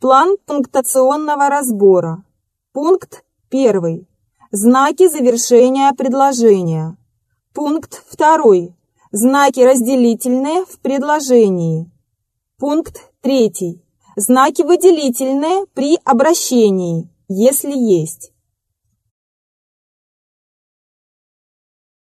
План пунктуационного разбора. Пункт 1. Знаки завершения предложения. Пункт 2. Знаки разделительные в предложении. Пункт 3. Знаки выделительные при обращении, если есть.